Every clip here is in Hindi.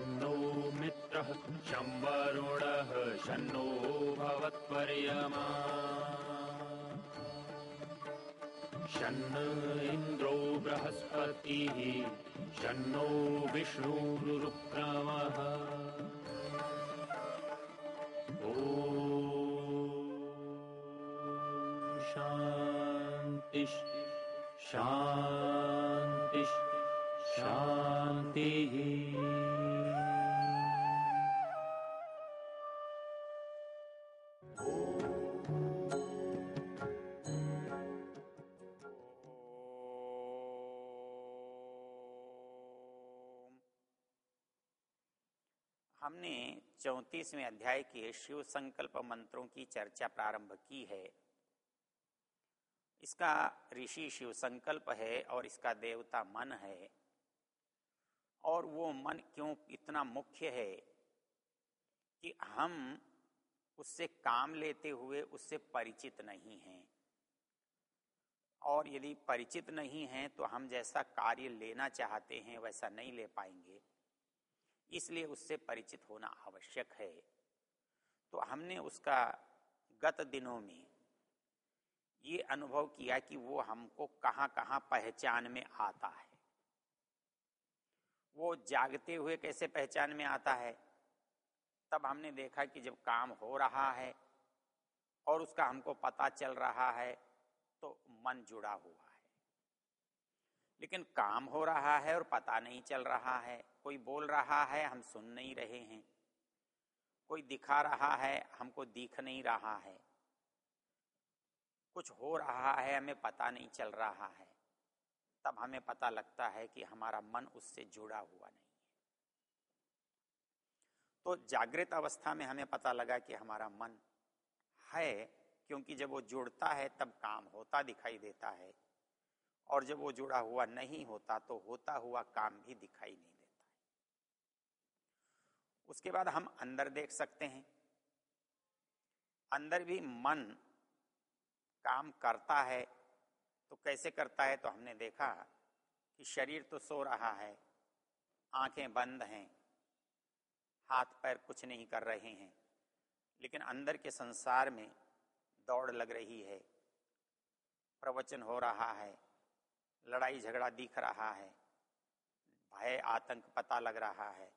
शन्नो मित्रः शं वरुणः शन्नो भवत्पर्यमा। शन्न इन्द्रो बृहस्पतिः शन्नो विष्णुरुक्रमः। शांति शांति शांति हमने चौतीसवें अध्याय के शिव संकल्प मंत्रों की चर्चा प्रारंभ की है। इसका ऋषि शिव संकल्प है और इसका देवता मन है। और वो मन क्यों इतना मुख्य है कि हम उससे काम लेते हुए उससे परिचित नहीं हैं। और यदि परिचित नहीं हैं तो हम जैसा कार्य लेना चाहते हैं, वैसा नहीं ले पाएँगे। इसलिए उससे परिचित होना आवश्यक है। तो हमने उसका गत दिनों में ये अनुभव किया कि वो हमको कहाँ कहाँ पहचान में आता है। वो जागते हुए कैसे पहचान में आता है? तब हमने देखा कि जब काम हो रहा है और उसका हमको पता चल रहा है तो मन जुड़ा हुआ लेकिन काम हो रहा है और पता नहीं चल रहा है। कोई बोल रहा है, हम सुन नहीं रहे हैं। कोई दिखा रहा है, हमको दिख नहीं रहा है। कुछ हो रहा है, हमें पता नहीं चल रहा है। तब हमें पता लगता है कि हमारा मन उससे जुड़ा हुआ नहीं है। तो जागृत अवस्था में हमें पता लगा कि हमारा मन है, क्योंकि जब वो जुड़ता है, तब काम होता दिखाई देता है। और जब वो जुड़ा हुआ नहीं होता तो होता हुआ काम भी दिखाई नहीं देता है। उसके बाद हम अंदर देख सकते हैं। अंदर भी मन काम करता है तो कैसे करता है तो हमने देखा कि शरीर तो सो रहा है, आँखें बंद हैं, हाथ पैर कुछ नहीं कर रहे हैं, लेकिन अंदर के संसार में दौड़ लग रही है, प्रवचन हो रहा है लड़ाई झगड़ा दिख रहा है, भय, आतंक पता लग रहा है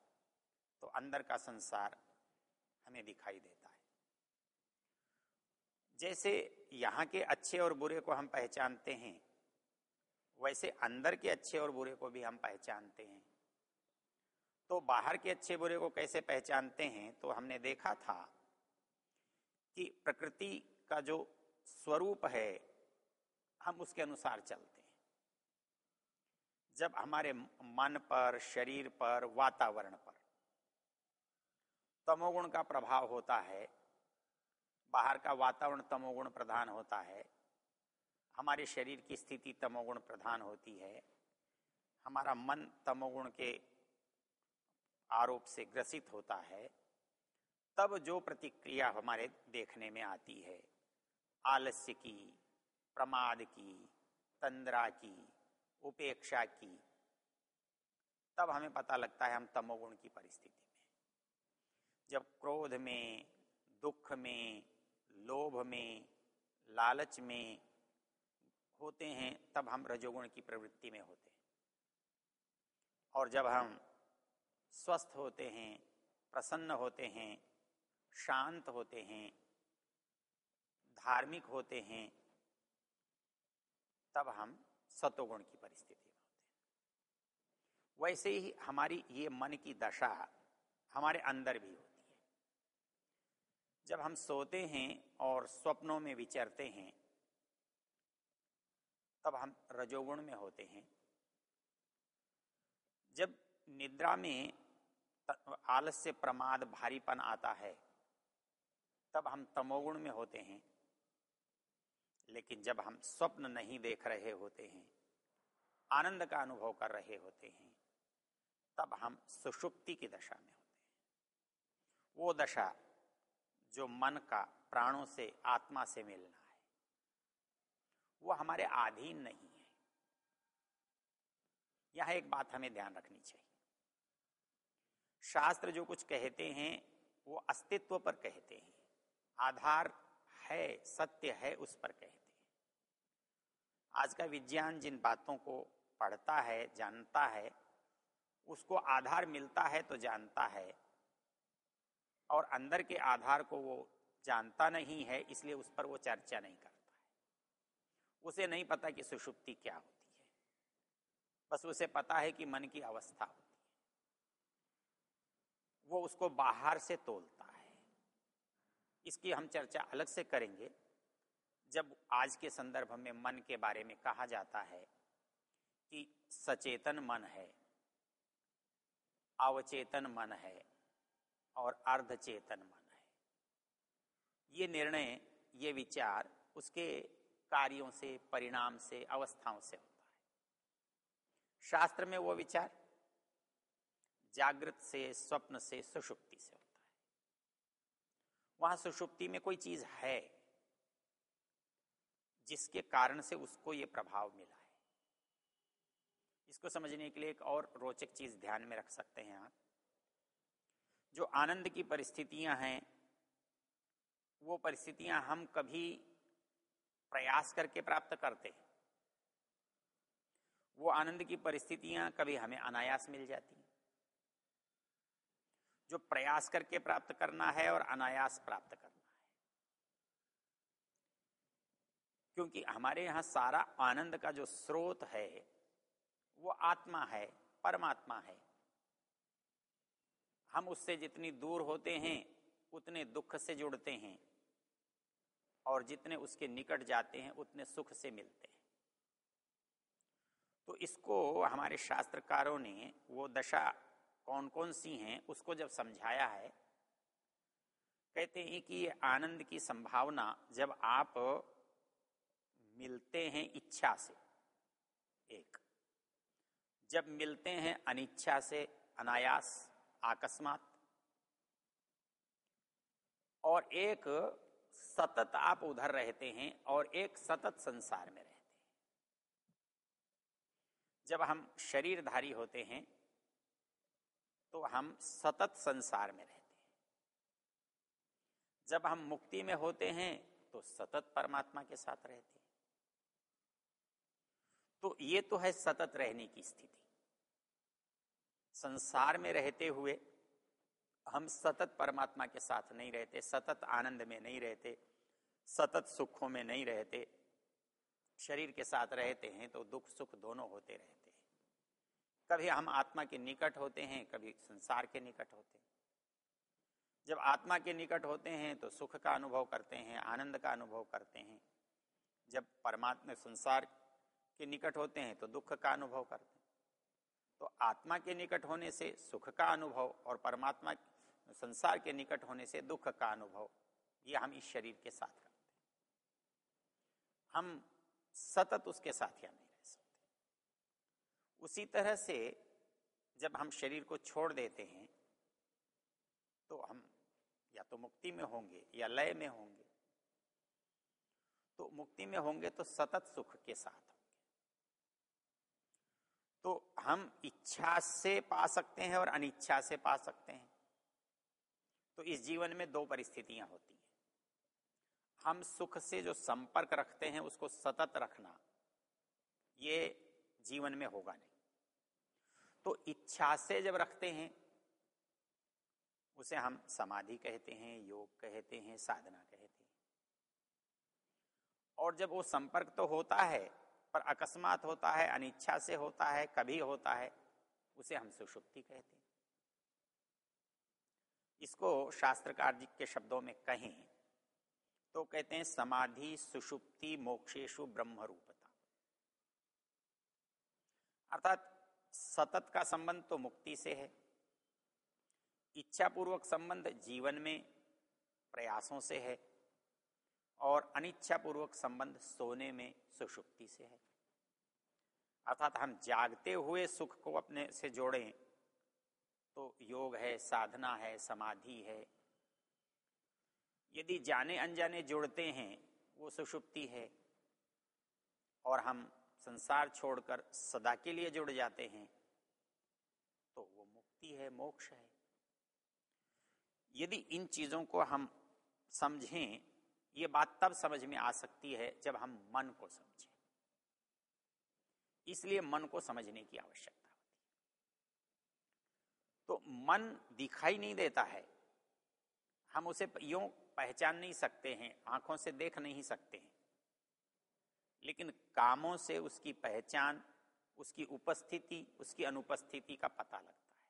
तो अंदर का संसार हमें दिखाई देता है। जैसे यहाँ के अच्छे और बुरे को हम पहचानते हैं, वैसे अंदर के अच्छे और बुरे को भी हम पहचानते हैं। तो बाहर के अच्छे बुरे को कैसे पहचानते हैं तो हमने देखा था कि प्रकृति का जो स्वरूप है, हम उसके अनुसार चलते हैं। जब हमारे मन पर, शरीर पर, वातावरण पर तमोगुण का प्रभाव होता है, बाहर का वातावरण तमोगुण प्रधान होता है, हमारे शरीर की स्थिति तमोगुण प्रधान होती है, हमारा मन तमोगुण के आरोप से ग्रसित होता है, तब जो प्रतिक्रिया हमारे देखने में आती है, आलस्य की, प्रमाद की, तंद्रा की उपेक्षा की, तब हमें पता लगता है हम तमोगुण की परिस्थिति में। जब क्रोध में, दुख में, लोभ में, लालच में होते हैं, तब हम रजोगुण की प्रवृत्ति में होते हैं। और जब हम स्वस्थ होते हैं, प्रसन्न होते हैं, शांत होते हैं, धार्मिक होते हैं, तब हम सतोगुण की परिस्थिति में होते हैं। वैसे ही हमारी ये मन की दशा हमारे अंदर भी होती है। जब हम सोते हैं और स्वप्नों में विचरते हैं, तब हम रजोगुण में होते हैं। जब निद्रा में आलस्य प्रमाद भारीपन आता है, तब हम तमोगुण में होते हैं। लेकिन जब हम स्वप्न नहीं देख रहे होते हैं, आनंद का अनुभव कर रहे होते हैं, तब हम सुषुप्ति की दशा में होते हैं। वो दशा जो मन का, प्राणों से, आत्मा से मिलना है, वो हमारे अधीन नहीं है। यह एक बात हमें ध्यान रखनी चाहिए। शास्त्र जो कुछ कहते हैं, वो अस्तित्व पर कहते हैं। आधार है, सत्य है, उस पर कहते हैं। आज का विज्ञान जिन बातों को पढ़ता है, जानता है, उसको आधार मिलता है तो जानता है, और अंदर के आधार को वो जानता नहीं है, इसलिए उस पर वो चर्चा नहीं करता है। उसे नहीं पता कि सुषुप्ति क्या होती है। बस उसे पता है कि मन की अवस्था होती है। वो उसको बाहर से तोलता इसकी हम चर्चा अलग से करेंगे। जब आज के संदर्भ में मन के बारे में कहा जाता है कि सचेतन मन है, अवचेतन मन है और अर्धचेतन मन है, ये निर्णय, ये विचार उसके कार्यों से, परिणाम से, अवस्थाओं से होता है। शास्त्र में वो विचार जागृत से, स्वप्न से, सुषुप्ति से वहाँ सुषुप्ति में कोई चीज़ है जिसके कारण से उसको ये प्रभाव मिला है। इसको समझने के लिए एक और रोचक चीज़ ध्यान में रख सकते हैं आप। जो आनंद की परिस्थितियाँ हैं, वो परिस्थितियाँ हम कभी प्रयास करके प्राप्त करते हैं। वो आनंद की परिस्थितियाँ कभी हमें अनायास मिल जाती जो प्रयास करके प्राप्त करना है और अनायास प्राप्त करना है। क्योंकि हमारे यहाँ सारा आनंद का जो स्रोत है, वो आत्मा है, परमात्मा है। हम उससे जितनी दूर होते हैं, उतने दुख से जुड़ते हैं और जितने उसके निकट जाते हैं, उतने सुख से मिलते हैं। तो इसको हमारे शास्त्रकारों ने वो दशा कौन कौन सी हैं, उसको जब समझाया है, कहते हैं कि ये आनंद की संभावना जब आप मिलते हैं इच्छा से, एक। जब मिलते हैं अनिच्छा से, अनायास आकस्मात और एक सतत आप उधर रहते हैं और एक सतत संसार में रहते हैं। जब हम शरीरधारी होते हैं तो हम सतत संसार में रहते हैं। जब हम मुक्ति में होते हैं तो सतत परमात्मा के साथ रहते हैं। तो ये तो है सतत रहने की स्थिति। संसार में रहते हुए हम सतत परमात्मा के साथ नहीं रहते, सतत आनंद में नहीं रहते, सतत सुखों में नहीं रहते, शरीर के साथ रहते हैं तो दुख सुख दोनों होते रहते कभी हम आत्मा के निकट होते हैं, कभी संसार के निकट होते हैं। जब आत्मा के निकट होते हैं तो सुख का अनुभव करते हैं, आनंद का अनुभव करते हैं। जब परमात्मा संसार के निकट होते हैं तो दुख का अनुभव करते हैं। तो आत्मा के निकट होने से सुख का अनुभव और परमात्मा संसार के निकट होने से दुख का अनुभव, ये हम इस शरीर के साथ करते हैं। हम सतत उसके साथ या नहीं रह सकते उसी तरह से जब हम शरीर को छोड़ देते हैं तो हम या तो मुक्ति में होंगे या लय में होंगे। तो मुक्ति में होंगे तो सतत सुख के साथ होंगे। तो हम इच्छा से पा सकते हैं और अनिच्छा से पा सकते हैं। तो इस जीवन में दो परिस्थितियाँ होती हैं। हम सुख से जो संपर्क रखते हैं, उसको सतत रखना, ये जीवन में होगा नहीं। इच्छा से जब रखते हैं, उसे हम समाधि कहते हैं, योग कहते हैं, साधना कहते हैं। और जब वो संपर्क तो होता है, पर अकस्मात होता है, अनिच्छा से होता है, कभी होता है, उसे हम सुषुप्ति कहते हैं। इसको शास्त्रकार जी के शब्दों में कहें तो कहते हैं, समाधि सुषुप्ति मोक्षेशु ब्रह्म रूपता अर्थात सतत का संबंध तो मुक्ति से है। इच्छा पूर्वक संबंध जीवन में प्रयासों से है और अनिच्छा पूर्वक संबंध सोने में सुषुप्ति से है। अर्थात हम जागते हुए सुख को अपने से जोड़ें तो योग है, साधना है, समाधि है। यदि जाने अनजाने जुड़ते हैं, वो सुषुप्ति है और हम संसार छोड़कर सदा के लिए जुड़ जाते हैं तो वो मुक्ति है, मोक्ष है। यदि इन चीज़ों को हम समझें, ये बात तब समझ में आ सकती है जब हम मन को समझें। इसलिए मन को समझने की आवश्यकता होती है। तो मन दिखाई नहीं देता है। हम उसे यूँ पहचान नहीं सकते हैं, आँखों से देख नहीं सकते हैं। लेकिन कामों से उसकी पहचान, उसकी उपस्थिति, उसकी अनुपस्थिति का पता लगता है।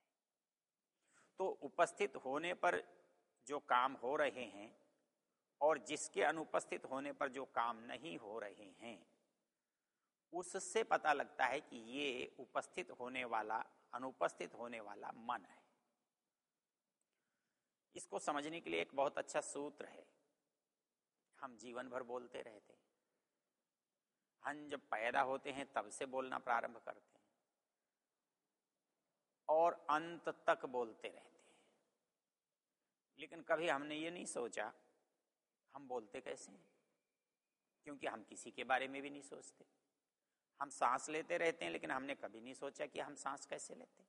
तो उपस्थित होने पर जो काम हो रहे हैं और जिसके अनुपस्थित होने पर जो काम नहीं हो रहे हैं, उससे पता लगता है कि ये उपस्थित होने वाला, अनुपस्थित होने वाला मन है। इसको समझने के लिए एक बहुत अच्छा सूत्र है। हम जीवन भर बोलते रहते हैं। हम जब पैदा होते हैं, तब से बोलना प्रारंभ करते हैं। और अंत तक बोलते रहते हैं। लेकिन कभी हमने ये नहीं सोचा, हम बोलते कैसे हैं? क्योंकि हम किसी के बारे में भी नहीं सोचते। हम सांस लेते रहते हैं, लेकिन हमने कभी नहीं सोचा कि हम सांस कैसे लेते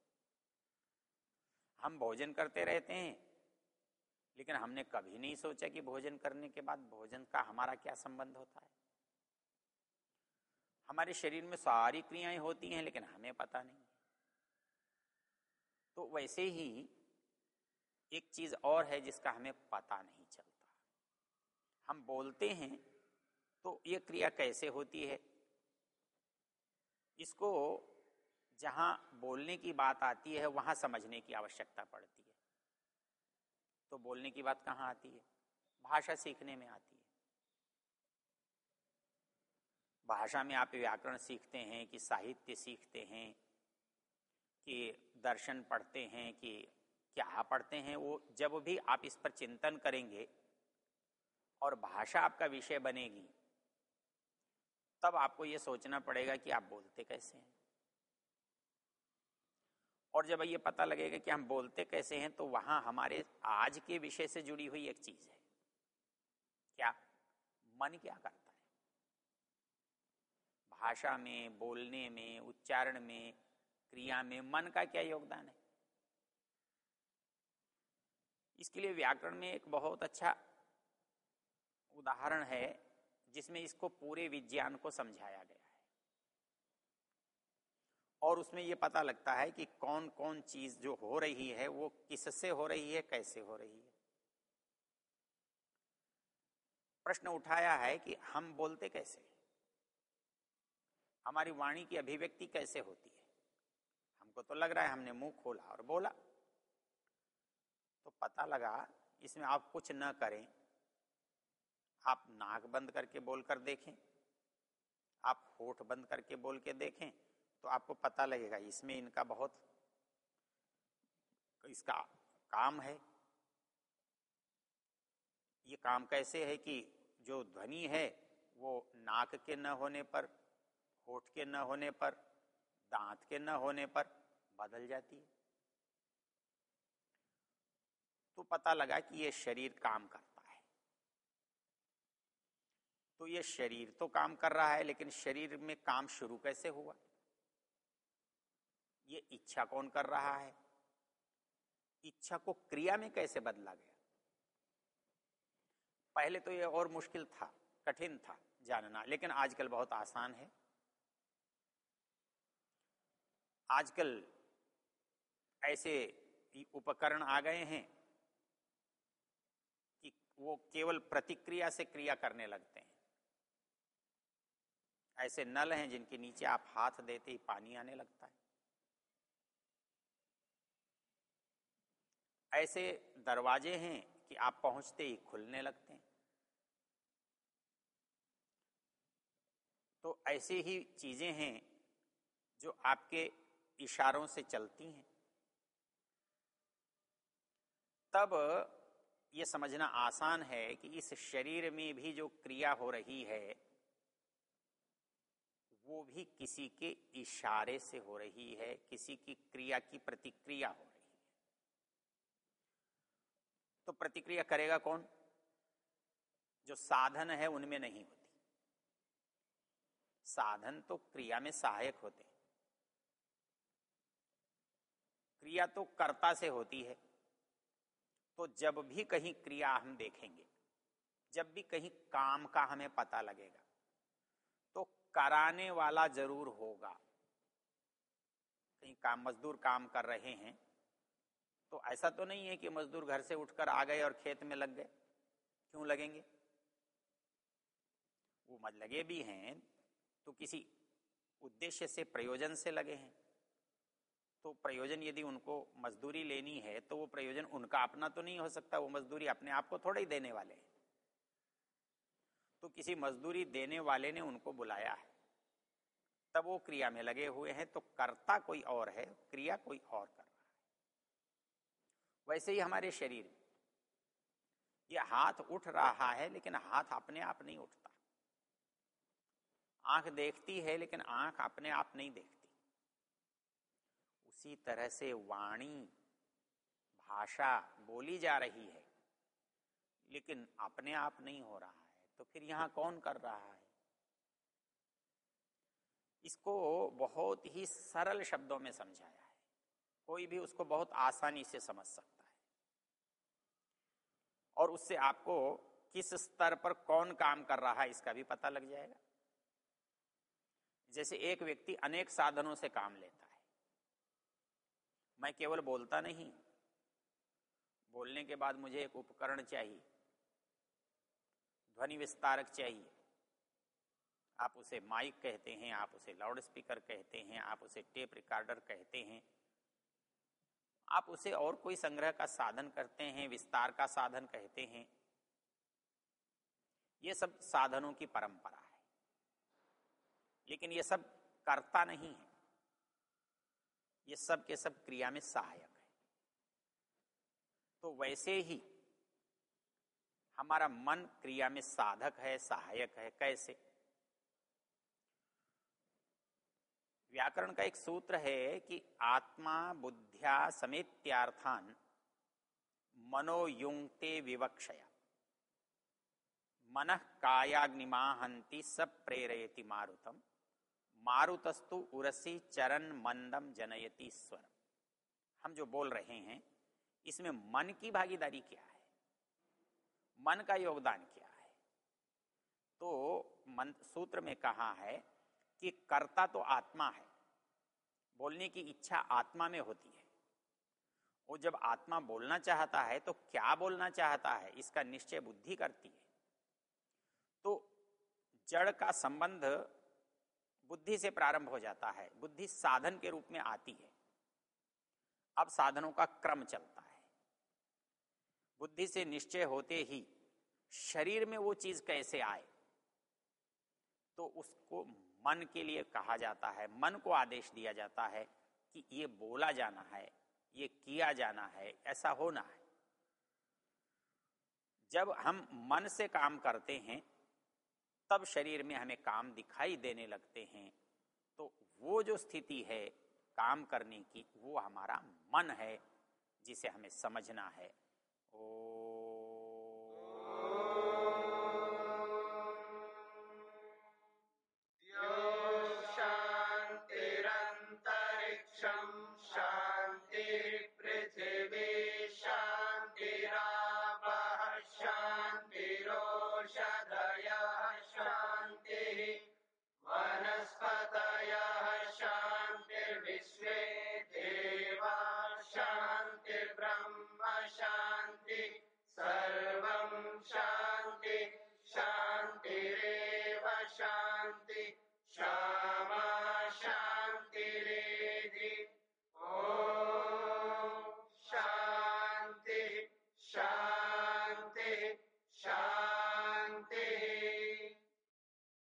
हम भोजन करते रहते हैं, लेकिन हमने कभी नहीं सोचा कि भोजन करने के बाद भोजन का हमारा क्या संबंध होता है। हमारे शरीर में सारी क्रियाएँ होती हैं, लेकिन हमें पता नहीं तो वैसे ही एक चीज़ और है जिसका हमें पता नहीं चलता। हम बोलते हैं तो ये क्रिया कैसे होती है? इसको जहाँ बोलने की बात आती है, वहाँ समझने की आवश्यकता पड़ती है। तो बोलने की बात कहाँ आती है? भाषा सीखने में आती है। भाषा में आप व्याकरण सीखते हैं, कि साहित्य सीखते हैं, कि दर्शन पढ़ते हैं, कि क्या पढ़ते हैं, वो जब भी आप इस पर चिंतन करेंगे और भाषा आपका विषय बनेगी, तब आपको ये सोचना पड़ेगा कि आप बोलते कैसे हैं। और जब ये पता लगेगा कि हम बोलते कैसे हैं तो वहाँ हमारे आज के विषय से जुड़ी हुई एक चीज़ है। क्या? मन क्या करता भाषा में, बोलने में, उच्चारण में, क्रिया में मन का क्या योगदान है? इसके लिए व्याकरण में एक बहुत अच्छा उदाहरण है, जिसमें इसको पूरे विज्ञान को समझाया गया है। और उसमें यह पता लगता है कि कौन कौन चीज़ जो हो रही है, वो किससे हो रही है, कैसे हो रही है। प्रश्न उठाया है कि हम बोलते कैसे हमारी वाणी की अभिव्यक्ति कैसे होती है? हमको तो लग रहा है हमने मुँह खोला और बोला। तो पता लगा, इसमें आप कुछ न करें। आप नाक बंद करके बोलकर देखें। आप होठ बंद करके बोल के देखें तो आपको पता लगेगा, इसमें इनका बहुत, इसका काम है। ये काम कैसे है कि जो ध्वनि है, वो नाक के न होने पर होठ के न होने पर, दांत के न होने पर बदल जाती है। तो पता लगा कि ये शरीर काम करता है। तो ये शरीर तो काम कर रहा है, लेकिन शरीर में काम शुरू कैसे हुआ? ये इच्छा कौन कर रहा है? इच्छा को क्रिया में कैसे बदला गया? पहले तो ये और मुश्किल था, कठिन था जानना, लेकिन आजकल बहुत आसान है। आजकल ऐसे उपकरण आ गए हैं कि वो केवल प्रतिक्रिया से क्रिया करने लगते हैं। ऐसे नल हैं जिनके नीचे आप हाथ देते ही पानी आने लगता है। ऐसे दरवाजे हैं कि आप पहुँचते ही खुलने लगते हैं। तो ऐसी ही चीज़ें हैं जो आपके इशारों से चलती हैं। तब ये समझना आसान है कि इस शरीर में भी जो क्रिया हो रही है, वो भी किसी के इशारे से हो रही है, किसी की क्रिया की प्रतिक्रिया हो रही है। तो प्रतिक्रिया करेगा कौन? जो साधन है उनमें नहीं होती। साधन तो क्रिया में सहायक होते क्रिया तो कर्ता से होती है। तो जब भी कहीं क्रिया हम देखेंगे, जब भी कहीं काम का हमें पता लगेगा तो कराने वाला ज़रूर होगा। कहीं काम, मजदूर काम कर रहे हैं तो ऐसा तो नहीं है कि मजदूर घर से उठकर आ गए और खेत में लग गए। क्यों लगेंगे? वो मत लगे भी हैं तो किसी उद्देश्य से, प्रयोजन से लगे हैं। तो प्रयोजन यदि उनको मजदूरी लेनी है तो वो प्रयोजन उनका अपना तो नहीं हो सकता, वो मजदूरी अपने आप को थोड़ा ही देने वाले तो किसी मजदूरी देने वाले ने उनको बुलाया है, तब वो क्रिया में लगे हुए हैं तो कर्ता कोई और है, क्रिया कोई और कर रहा है। वैसे ही हमारे शरीर में ये हाथ उठ रहा है, लेकिन हाथ अपने आप नहीं उठता। आँख देखती है, लेकिन आँख अपने आप नहीं देखती। उसी तरह से वाणी, भाषा बोली जा रही है, लेकिन अपने आप नहीं हो रहा है तो फिर यहाँ कौन कर रहा है? इसको बहुत ही सरल शब्दों में समझाया है। कोई भी उसको बहुत आसानी से समझ सकता है। और उससे आपको किस स्तर पर कौन काम कर रहा है, इसका भी पता लग जाएगा। जैसे एक व्यक्ति अनेक साधनों से काम लेता है। मैं केवल बोलता नहीं। बोलने के बाद मुझे एक उपकरण चाहिए। ध्वनि विस्तारक चाहिए। आप उसे माइक कहते हैं, आप उसे लाउड स्पीकर कहते हैं, आप उसे टेप रिकॉर्डर कहते हैं। आप उसे और कोई संग्रह का साधन करते हैं, विस्तार का साधन कहते हैं। ये सब साधनों की परंपरा है। लेकिन ये सब करता नहीं है। ये सब के सब क्रिया में सहायक है। तो वैसे ही हमारा मन क्रिया में साधक है, सहायक है, कैसे? व्याकरण का एक सूत्र है कि आत्मा, बुद्धिया समेत्यार्थान मनोयुक्ते विवक्षया। मन कायाग्निमा कायाग्निमाहंती सब प्रेरयति मारुतम। मारुतस्तु उरसी चरण मंदम जनयती स्वर हम जो बोल रहे हैं, इसमें मन की भागीदारी क्या है? मन का योगदान क्या है? तो मन, सूत्र में कहा है कि कर्ता तो आत्मा है। बोलने की इच्छा आत्मा में होती है। वो जब आत्मा बोलना चाहता है तो क्या बोलना चाहता है? इसका निश्चय बुद्धि करती है। तो जड़ का संबंध बुद्धि से प्रारंभ हो जाता है। बुद्धि साधन के रूप में आती है। अब साधनों का क्रम चलता है। बुद्धि से निश्चय होते ही शरीर में वो चीज़ कैसे आए तो उसको मन के लिए कहा जाता है। मन को आदेश दिया जाता है कि ये बोला जाना है, ये किया जाना है, ऐसा होना है। जब हम मन से काम करते हैं तब शरीर में हमें काम दिखाई देने लगते हैं। तो वो जो स्थिति है काम करने की, वो हमारा मन है, जिसे हमें समझना है। ओ